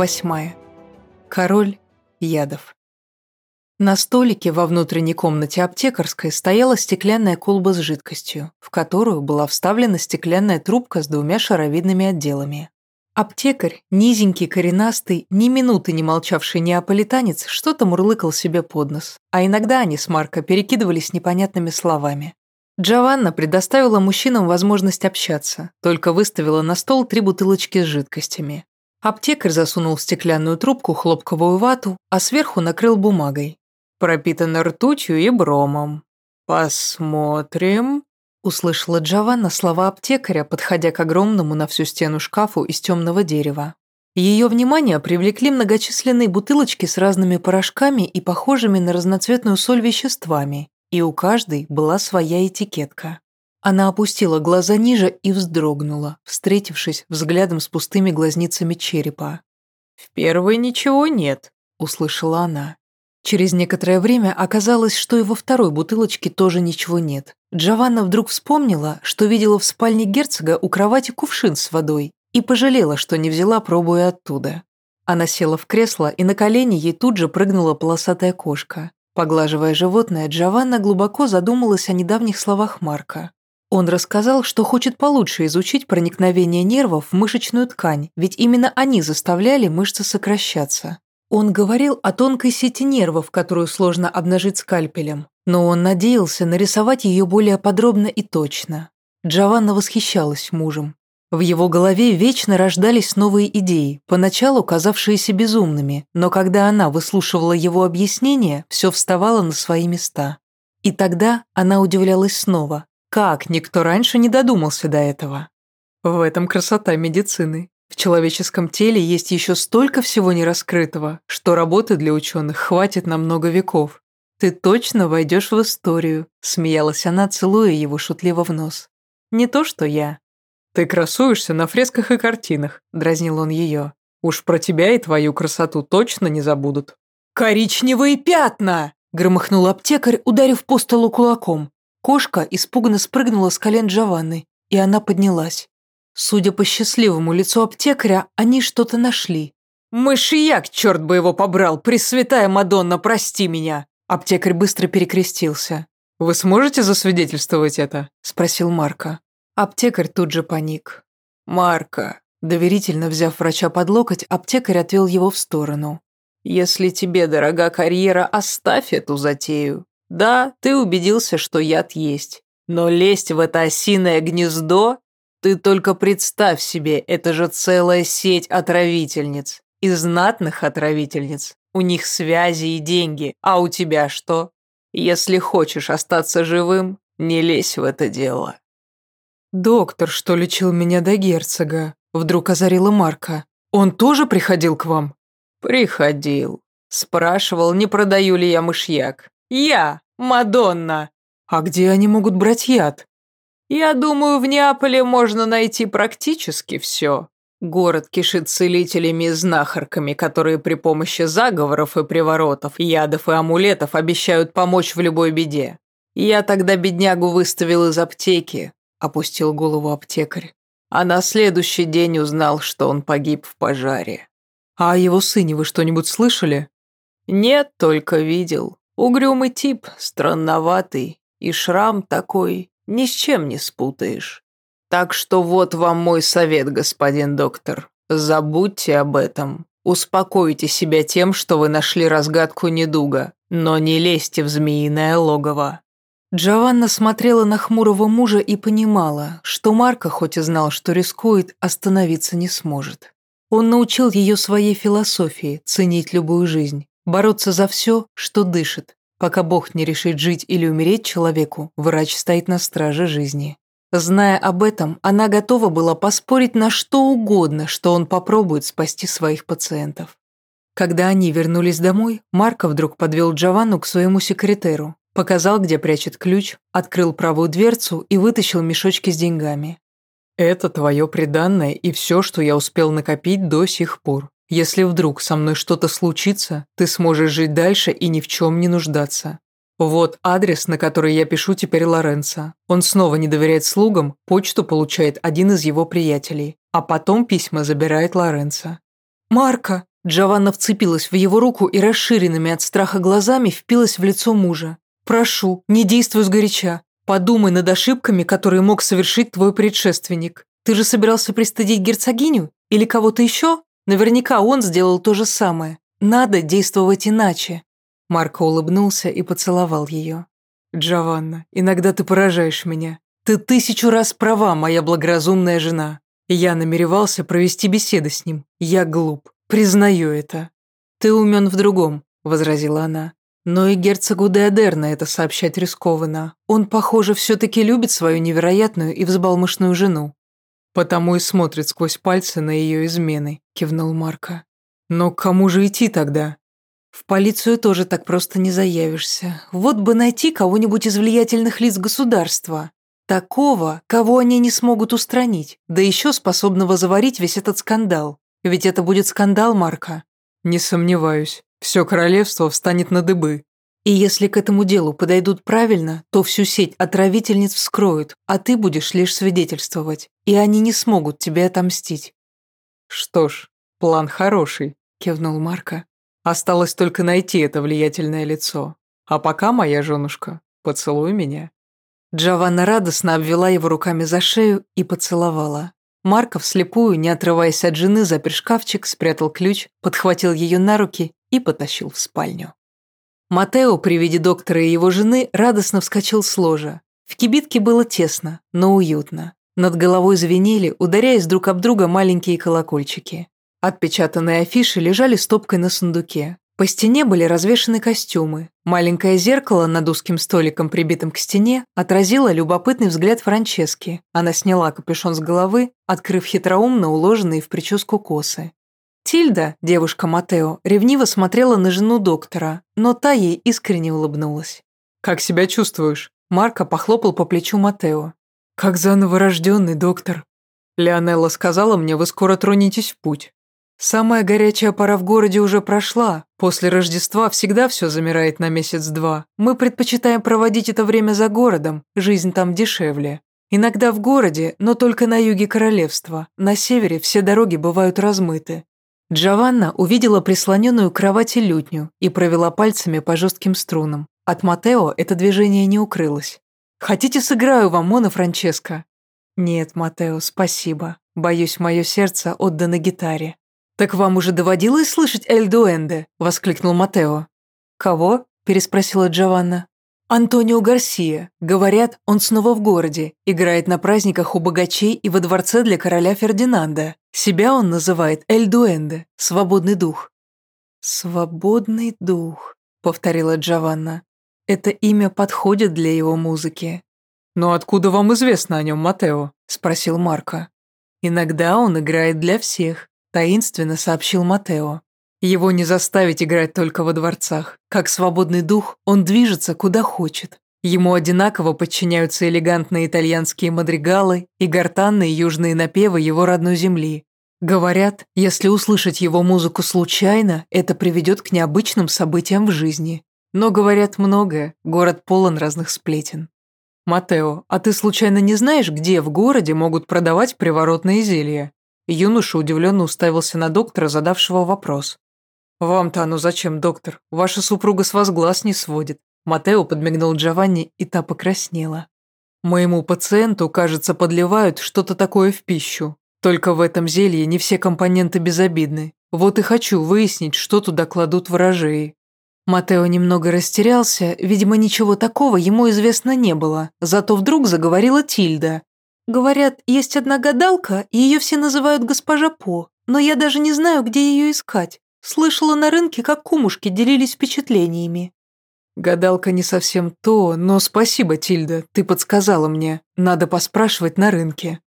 Восьмая. Король ядов. На столике во внутренней комнате аптекарской стояла стеклянная колба с жидкостью, в которую была вставлена стеклянная трубка с двумя шаровидными отделами. Аптекарь, низенький, коренастый, ни минуты не молчавший неаполитанец, что-то мурлыкал себе под нос, а иногда они с Марко перекидывались непонятными словами. Джованна предоставила мужчинам возможность общаться, только выставила на стол три бутылочки с жидкостями. Аптекарь засунул в стеклянную трубку хлопковую вату, а сверху накрыл бумагой. Пропитано ртутью и бромом. «Посмотрим», – услышала Джованна слова аптекаря, подходя к огромному на всю стену шкафу из темного дерева. Ее внимание привлекли многочисленные бутылочки с разными порошками и похожими на разноцветную соль веществами, и у каждой была своя этикетка. Она опустила глаза ниже и вздрогнула, встретившись взглядом с пустыми глазницами черепа. «В первой ничего нет», — услышала она. Через некоторое время оказалось, что и во второй бутылочке тоже ничего нет. Джованна вдруг вспомнила, что видела в спальне герцога у кровати кувшин с водой и пожалела, что не взяла пробу и оттуда. Она села в кресло, и на колени ей тут же прыгнула полосатая кошка. Поглаживая животное, Джованна глубоко задумалась о недавних словах Марка. Он рассказал, что хочет получше изучить проникновение нервов в мышечную ткань, ведь именно они заставляли мышцы сокращаться. Он говорил о тонкой сети нервов, которую сложно обнажить скальпелем, но он надеялся нарисовать ее более подробно и точно. Джованна восхищалась мужем. В его голове вечно рождались новые идеи, поначалу казавшиеся безумными, но когда она выслушивала его объяснения, все вставало на свои места. И тогда она удивлялась снова, как никто раньше не додумался до этого? В этом красота медицины. В человеческом теле есть еще столько всего нераскрытого, что работы для ученых хватит на много веков. Ты точно войдешь в историю, смеялась она, целуя его шутливо в нос. Не то, что я. Ты красуешься на фресках и картинах, дразнил он ее. Уж про тебя и твою красоту точно не забудут. Коричневые пятна! громыхнул аптекарь, ударив по столу кулаком. Кошка испуганно спрыгнула с колен Джованны, и она поднялась. Судя по счастливому лицу аптекаря, они что-то нашли. «Мышьяк, черт бы его побрал! Пресвятая Мадонна, прости меня!» Аптекарь быстро перекрестился. «Вы сможете засвидетельствовать это?» – спросил Марка. Аптекарь тут же паник. «Марка», доверительно взяв врача под локоть, аптекарь отвел его в сторону. «Если тебе дорога карьера, оставь эту затею. Да, ты убедился, что яд есть. Но лезть в это осиное гнездо? Ты только представь себе, это же целая сеть отравительниц. И знатных отравительниц. У них связи и деньги, а у тебя что? Если хочешь остаться живым, не лезь в это дело. «Доктор, что лечил меня до герцога?» Вдруг озарила Марка. «Он тоже приходил к вам?» «Приходил. Спрашивал, не продаю ли я мышьяк. Я, Мадонна. А где они могут брать яд? Я думаю, в Неаполе можно найти практически все. Город кишит целителями и знахарками, которые при помощи заговоров и приворотов, ядов и амулетов обещают помочь в любой беде. Я тогда беднягу выставил из аптеки, опустил голову аптекарь. А на следующий день узнал, что он погиб в пожаре. А о его сыне вы что-нибудь слышали? Нет, только видел. Угрюмый тип, странноватый, и шрам такой, ни с чем не спутаешь. Так что вот вам мой совет, господин доктор. Забудьте об этом. Успокойте себя тем, что вы нашли разгадку недуга, но не лезьте в змеиное логово». Джованна смотрела на хмурого мужа и понимала, что Марко, хоть и знал, что рискует, остановиться не сможет. Он научил ее своей философии ценить любую жизнь, Бороться за все, что дышит. Пока Бог не решит жить или умереть человеку, врач стоит на страже жизни. Зная об этом, она готова была поспорить на что угодно, что он попробует спасти своих пациентов. Когда они вернулись домой, Марко вдруг подвел Джованну к своему секретеру, показал, где прячет ключ, открыл правую дверцу и вытащил мешочки с деньгами. «Это твое приданное и все, что я успел накопить до сих пор. Если вдруг со мной что-то случится, ты сможешь жить дальше и ни в чем не нуждаться. Вот адрес, на который я пишу теперь Лоренцо. Он снова не доверяет слугам, почту получает один из его приятелей, а потом письма забирает Лоренцо. «Марко!» Джованна вцепилась в его руку и расширенными от страха глазами впилась в лицо мужа. «Прошу, не действуй сгоряча. Подумай над ошибками, которые мог совершить твой предшественник. Ты же собирался пристыдить герцогиню? Или кого-то еще? Наверняка он сделал то же самое. Надо действовать иначе». Марко улыбнулся и поцеловал ее. «Джованна, иногда ты поражаешь меня. Ты тысячу раз права, моя благоразумная жена. Я намеревался провести беседы с ним. Я глуп. Признаю это». «Ты умен в другом», — возразила она. Но и герцогу Деодерна это сообщать рискованно. Он, похоже, все-таки любит свою невероятную и взбалмошную жену. «Потому и смотрит сквозь пальцы на ее измены», – кивнул Марко. «Но к кому же идти тогда?» «В полицию тоже так просто не заявишься. Вот бы найти кого-нибудь из влиятельных лиц государства. Такого, кого они не смогут устранить, да еще способного заварить весь этот скандал. Ведь это будет скандал, Марка». «Не сомневаюсь. Все королевство встанет на дыбы. И если к этому делу подойдут правильно, то всю сеть отравительниц вскроют, а ты будешь лишь свидетельствовать, и они не смогут тебе отомстить». «Что ж, план хороший», – кивнул Марко. «Осталось только найти это влиятельное лицо. А пока, моя женушка, поцелуй меня». Джованна радостно обвела его руками за шею и поцеловала. Марко вслепую, не отрываясь от жены, запер шкафчик, спрятал ключ, подхватил ее на руки и потащил в спальню. Матео при виде доктора и его жены радостно вскочил с ложа. В кибитке было тесно, но уютно. Над головой звенели, ударяясь друг об друга маленькие колокольчики. Отпечатанные афиши лежали стопкой на сундуке. По стене были развешаны костюмы. Маленькое зеркало над узким столиком, прибитым к стене, отразило любопытный взгляд Франчески. Она сняла капюшон с головы, открыв хитроумно уложенные в прическу косы. Тильда, девушка Матео, ревниво смотрела на жену доктора, но та ей искренне улыбнулась. «Как себя чувствуешь?» Марко похлопал по плечу Матео. «Как заново рожденный, доктор». Леонелла сказала мне, вы скоро тронетесь в путь. Самая горячая пора в городе уже прошла. После Рождества всегда все замирает на месяц-два. Мы предпочитаем проводить это время за городом, жизнь там дешевле. Иногда в городе, но только на юге королевства. На севере все дороги бывают размыты. Джованна увидела прислоненную к кровати лютню и провела пальцами по жестким струнам. От Матео это движение не укрылось. «Хотите, сыграю вам, Мона Франческо?» «Нет, Матео, спасибо. Боюсь, мое сердце отдано гитаре». «Так вам уже доводилось слышать Эль Дуэнде?» – воскликнул Матео. «Кого?» – переспросила Джованна. Антонио Гарсия. Говорят, он снова в городе, играет на праздниках у богачей и во дворце для короля Фердинанда. Себя он называет Эль Дуэнде, свободный дух. «Свободный дух», — повторила Джованна. «Это имя подходит для его музыки». «Но откуда вам известно о нем, Матео?» — спросил Марко. «Иногда он играет для всех», — таинственно сообщил Матео. Его не заставить играть только во дворцах. Как свободный дух, он движется куда хочет. Ему одинаково подчиняются элегантные итальянские мадригалы и гортанные южные напевы его родной земли. Говорят, если услышать его музыку случайно, это приведет к необычным событиям в жизни. Но говорят многое, город полон разных сплетен. «Матео, а ты случайно не знаешь, где в городе могут продавать приворотные зелья?» Юноша удивленно уставился на доктора, задавшего вопрос. «Вам-то оно зачем, доктор? Ваша супруга с вас глаз не сводит». Матео подмигнул Джованни, и та покраснела. «Моему пациенту, кажется, подливают что-то такое в пищу. Только в этом зелье не все компоненты безобидны. Вот и хочу выяснить, что туда кладут ворожеи». Матео немного растерялся, видимо, ничего такого ему известно не было, зато вдруг заговорила Тильда. «Говорят, есть одна гадалка, ее все называют госпожа По, но я даже не знаю, где ее искать. Слышала на рынке, как кумушки делились впечатлениями. Гадалка не совсем то, но спасибо, Тильда, ты подсказала мне. Надо поспрашивать на рынке.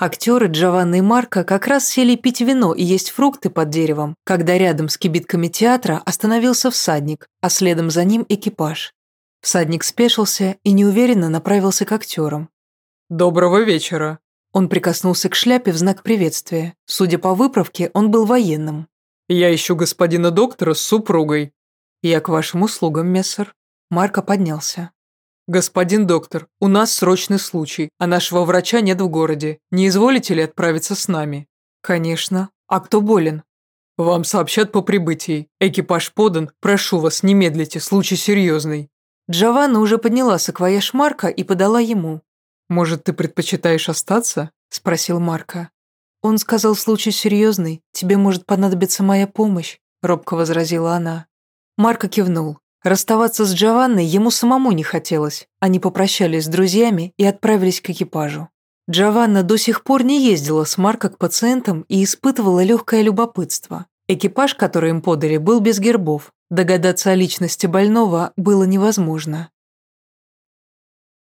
Актеры Джованна и Марко как раз сели пить вино и есть фрукты под деревом, когда рядом с кибитками театра остановился всадник, а следом за ним экипаж. Всадник спешился и неуверенно направился к актерам. «Доброго вечера!» Он прикоснулся к шляпе в знак приветствия. Судя по выправке, он был военным. «Я ищу господина доктора с супругой». «Я к вашим услугам, мессер». Марко поднялся. «Господин доктор, у нас срочный случай, а нашего врача нет в городе. Не изволите ли отправиться с нами?» «Конечно. А кто болен?» «Вам сообщат по прибытии. Экипаж подан. Прошу вас, не медлите, случай серьезный». Джованна уже подняла саквояж Марка и подала ему. «Может, ты предпочитаешь остаться?» – спросил Марка. «Он сказал, случай серьезный. Тебе может понадобиться моя помощь», – робко возразила она. Марко кивнул. Расставаться с Джованной ему самому не хотелось. Они попрощались с друзьями и отправились к экипажу. Джованна до сих пор не ездила с Марко к пациентам и испытывала легкое любопытство. Экипаж, который им подали, был без гербов. Догадаться о личности больного было невозможно.